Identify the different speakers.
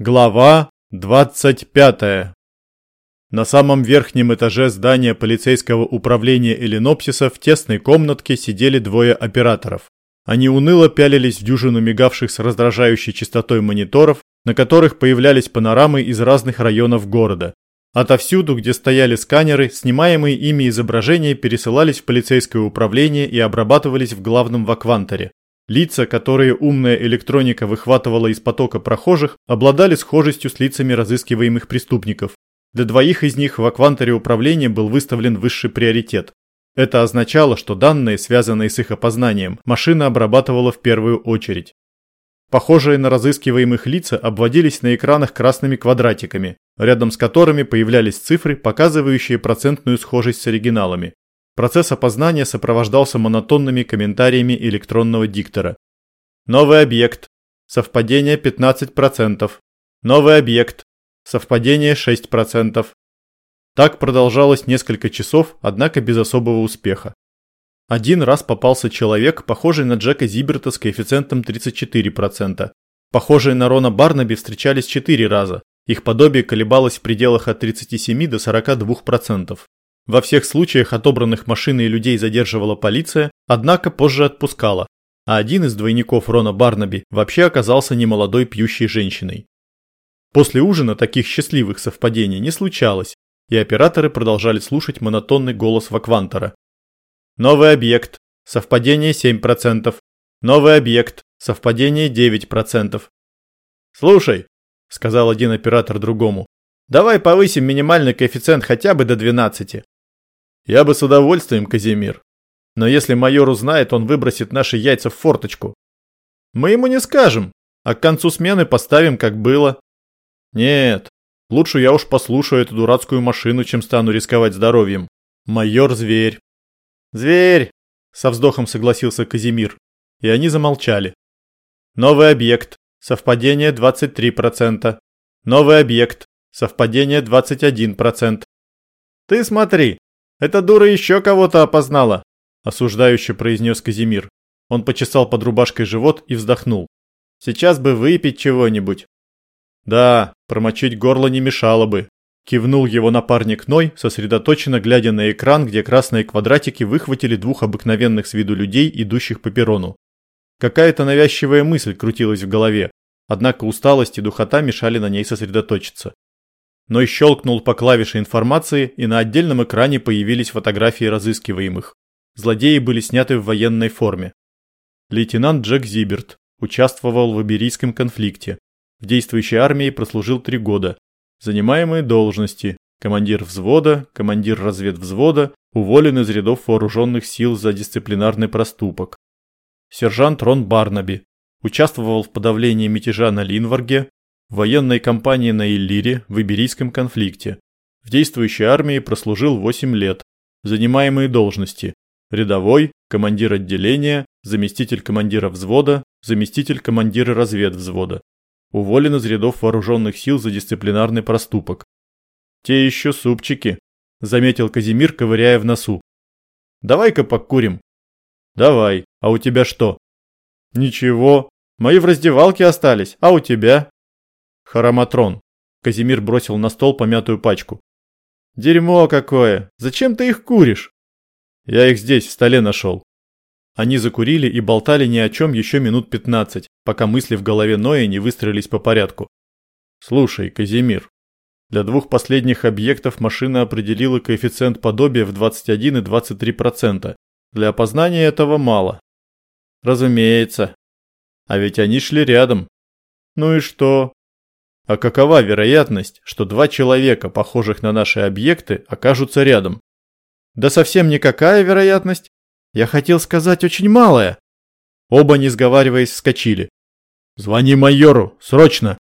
Speaker 1: Глава 25. На самом верхнем этаже здания полицейского управления Эленопсиса в тесной комнатке сидели двое операторов. Они уныло пялились в дюжину мигавших с раздражающей частотой мониторов, на которых появлялись панорамы из разных районов города. Отовсюду, где стояли сканеры, снимаемые ими изображения пересылались в полицейское управление и обрабатывались в главном вакванторе. Лица, которые умная электроника выхватывала из потока прохожих, обладали схожестью с лицами разыскиваемых преступников. Для двоих из них в акванторе управления был выставлен высший приоритет. Это означало, что данные, связанные с их опознанием, машина обрабатывала в первую очередь. Похожие на разыскиваемых лица обводились на экранах красными квадратиками, рядом с которыми появлялись цифры, показывающие процентную схожесть с оригиналами. Процесс опознания сопровождался монотонными комментариями электронного диктора. Новый объект. Совпадение 15%. Новый объект. Совпадение 6%. Так продолжалось несколько часов, однако без особого успеха. Один раз попался человек, похожий на Джека Зиберта с коэффициентом 34%. Похожие на Рона Барнаби встречались 4 раза. Их подобие колебалось в пределах от 37 до 42%. Во всех случаях отобранных машин и людей задерживала полиция, однако позже отпускала, а один из двойников Рона Барнаби вообще оказался немолодой пьющей женщиной. После ужина таких счастливых совпадений не случалось, и операторы продолжали слушать монотонный голос Ваквантора. Новый объект. Совпадение 7%. Новый объект. Совпадение 9%. «Слушай», – сказал один оператор другому, – «давай повысим минимальный коэффициент хотя бы до 12. Я бы с удовольствием, Казимир. Но если майор узнает, он выбросит наши яйца в форточку. Мы ему не скажем, а к концу смены поставим, как было. Нет, лучше я уж послушаю эту дурацкую машину, чем стану рисковать здоровьем. Майор зверь. Зверь, со вздохом согласился Казимир. И они замолчали. Новый объект. Совпадение 23%. Новый объект. Совпадение 21%. Ты смотри, эта дура еще кого-то опознала, осуждающе произнес Казимир. Он почесал под рубашкой живот и вздохнул. Сейчас бы выпить чего-нибудь. Да, промочить горло не мешало бы. Кивнул его напарник Ной, сосредоточенно глядя на экран, где красные квадратики выхватили двух обыкновенных с виду людей, идущих по перрону. Какая-то навязчивая мысль крутилась в голове, однако усталость и духота мешали на ней сосредоточиться но и щелкнул по клавише информации, и на отдельном экране появились фотографии разыскиваемых. Злодеи были сняты в военной форме. Лейтенант Джек Зиберт участвовал в Иберийском конфликте. В действующей армии прослужил три года. Занимаемые должности – командир взвода, командир разведвзвода, уволен из рядов вооруженных сил за дисциплинарный проступок. Сержант Рон Барнаби участвовал в подавлении мятежа на Линварге, в военной кампании на Иллире в Иберийском конфликте. В действующей армии прослужил 8 лет. Занимаемые должности – рядовой, командир отделения, заместитель командира взвода, заместитель командира разведвзвода. Уволен из рядов вооруженных сил за дисциплинарный проступок. «Те еще супчики», – заметил Казимир, ковыряя в носу. «Давай-ка покурим». «Давай. А у тебя что?» «Ничего. Мои в раздевалке остались. А у тебя?» Хараматрон. Казимир бросил на стол помятую пачку. Дерьмо какое! Зачем ты их куришь? Я их здесь, в столе нашел. Они закурили и болтали ни о чем еще минут 15, пока мысли в голове Ноя не выстроились по порядку. Слушай, Казимир, для двух последних объектов машина определила коэффициент подобия в 21 и 23%. Для опознания этого мало. Разумеется. А ведь они шли рядом. Ну и что? А какова вероятность, что два человека, похожих на наши объекты, окажутся рядом? Да совсем никакая вероятность. Я хотел сказать очень малая. Оба, не сговариваясь, вскочили. «Звони майору, срочно!»